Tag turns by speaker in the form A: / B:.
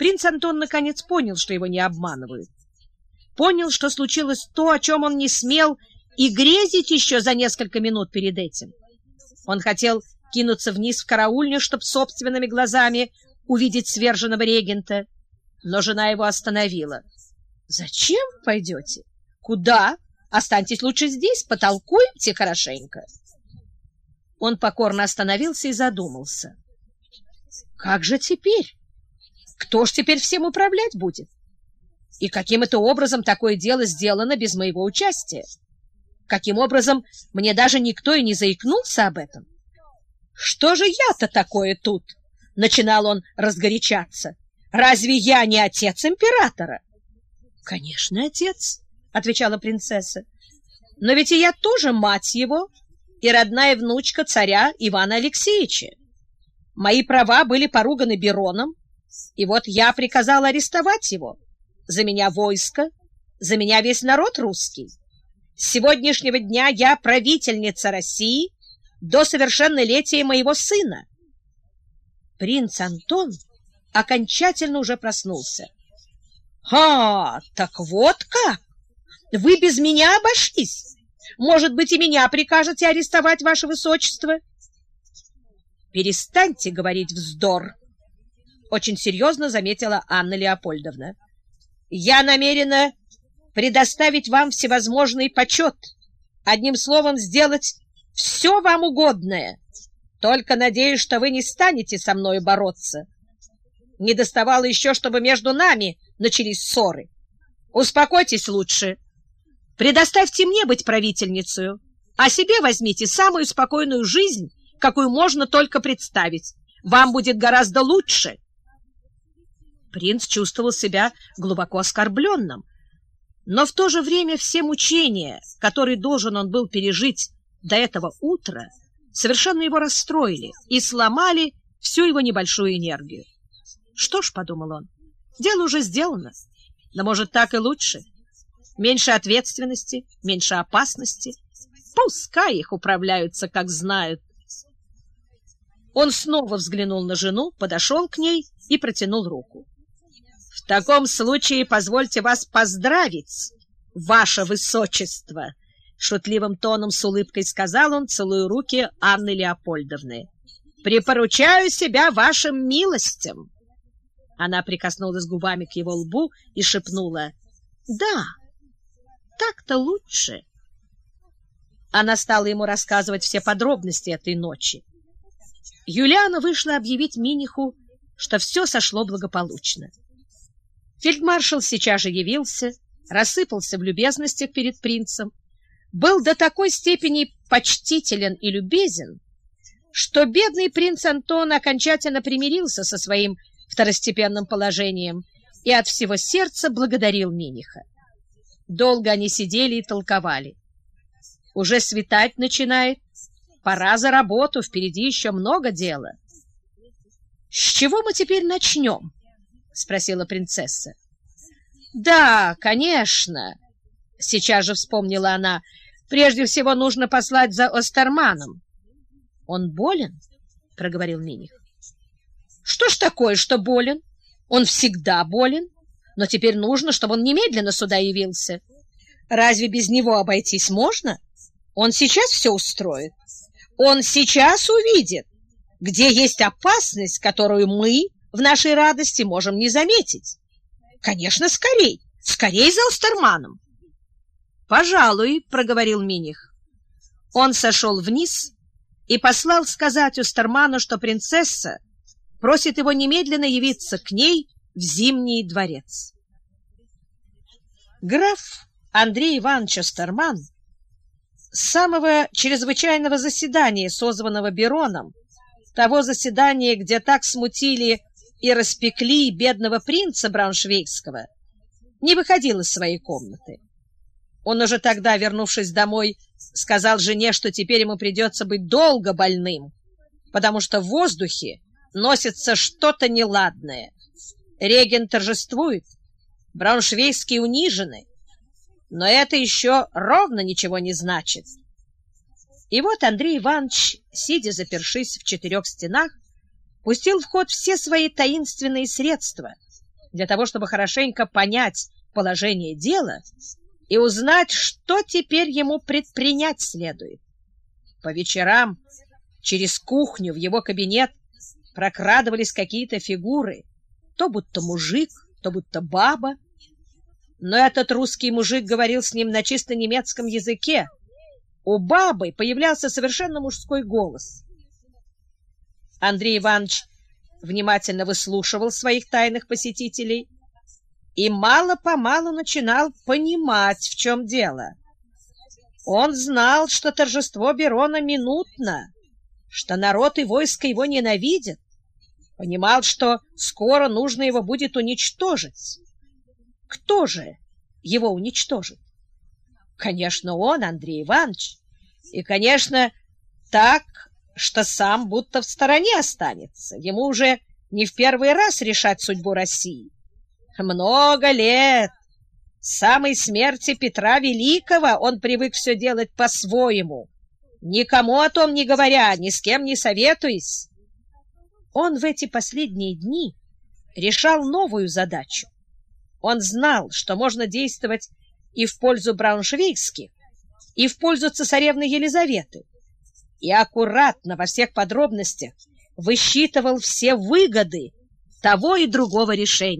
A: Принц Антон наконец понял, что его не обманывают. Понял, что случилось то, о чем он не смел и грезить еще за несколько минут перед этим. Он хотел кинуться вниз в караульню, чтобы собственными глазами увидеть сверженного регента, но жена его остановила. «Зачем пойдете? Куда? Останьтесь лучше здесь, потолкуемте хорошенько». Он покорно остановился и задумался. «Как же теперь? Кто ж теперь всем управлять будет? И каким это образом такое дело сделано без моего участия? Каким образом мне даже никто и не заикнулся об этом? Что же я-то такое тут?» Начинал он разгорячаться. «Разве я не отец императора?» «Конечно, отец», — отвечала принцесса. «Но ведь и я тоже мать его и родная внучка царя Ивана Алексеевича. Мои права были поруганы Бероном, и вот я приказал арестовать его. За меня войско, за меня весь народ русский. С сегодняшнего дня я правительница России до совершеннолетия моего сына. Принц Антон окончательно уже проснулся. «А, так вот как! Вы без меня обошлись! Может быть, и меня прикажете арестовать, ваше высочество?» «Перестаньте говорить вздор!» — очень серьезно заметила Анна Леопольдовна. «Я намерена предоставить вам всевозможный почет, одним словом, сделать все вам угодное. Только надеюсь, что вы не станете со мной бороться. Не доставало еще, чтобы между нами начались ссоры. Успокойтесь лучше. Предоставьте мне быть правительницей, а себе возьмите самую спокойную жизнь, какую можно только представить. Вам будет гораздо лучше. Принц чувствовал себя глубоко оскорбленным, но в то же время все мучения, которые должен он был пережить до этого утра, совершенно его расстроили и сломали всю его небольшую энергию. Что ж, — подумал он, — дело уже сделано, но, может, так и лучше. Меньше ответственности, меньше опасности. Пускай их управляются, как знают. Он снова взглянул на жену, подошел к ней и протянул руку. — таком случае позвольте вас поздравить, ваше высочество! — шутливым тоном с улыбкой сказал он, целуя руки Анны Леопольдовны. — Припоручаю себя вашим милостям! Она прикоснулась губами к его лбу и шепнула «Да, так-то лучше». Она стала ему рассказывать все подробности этой ночи. Юлиана вышла объявить Миниху, что все сошло благополучно. Фельдмаршал сейчас же явился, рассыпался в любезностях перед принцем, был до такой степени почтителен и любезен, что бедный принц Антон окончательно примирился со своим второстепенным положением и от всего сердца благодарил Миниха. Долго они сидели и толковали. Уже светать начинает, пора за работу, впереди еще много дела. — С чего мы теперь начнем? — спросила принцесса. — Да, конечно, — сейчас же вспомнила она. Прежде всего нужно послать за Остерманом. — Он болен? — проговорил Миних. Что ж такое, что болен? Он всегда болен, но теперь нужно, чтобы он немедленно сюда явился. Разве без него обойтись можно? Он сейчас все устроит. Он сейчас увидит, где есть опасность, которую мы в нашей радости можем не заметить. Конечно, скорей, скорей за Остерманом. Пожалуй, проговорил Миних. Он сошел вниз и послал сказать Остерману, что принцесса просит его немедленно явиться к ней в Зимний дворец. Граф Андрей Иванович Остерман с самого чрезвычайного заседания, созванного Бероном, того заседания, где так смутили и распекли бедного принца Брауншвейгского, не выходил из своей комнаты. Он уже тогда, вернувшись домой, сказал жене, что теперь ему придется быть долго больным, потому что в воздухе носится что-то неладное. Реген торжествует, брауншвейские унижены, но это еще ровно ничего не значит. И вот Андрей Иванович, сидя запершись в четырех стенах, пустил в ход все свои таинственные средства, для того, чтобы хорошенько понять положение дела и узнать, что теперь ему предпринять следует. По вечерам через кухню в его кабинет прокрадывались какие-то фигуры, то будто мужик, то будто баба. Но этот русский мужик говорил с ним на чисто немецком языке. У бабы появлялся совершенно мужской голос. Андрей Иванович внимательно выслушивал своих тайных посетителей и мало-помалу начинал понимать, в чем дело. Он знал, что торжество Берона минутно, что народ и войско его ненавидят, понимал, что скоро нужно его будет уничтожить. Кто же его уничтожит? Конечно, он, Андрей Иванович, и, конечно, так, что сам будто в стороне останется. Ему уже не в первый раз решать судьбу России. Много лет, с самой смерти Петра Великого, он привык все делать по-своему, никому о том не говоря, ни с кем не советуясь. Он в эти последние дни решал новую задачу. Он знал, что можно действовать и в пользу брауншвейгских, и в пользу цесаревны Елизаветы, и аккуратно во всех подробностях высчитывал все выгоды того и другого решения.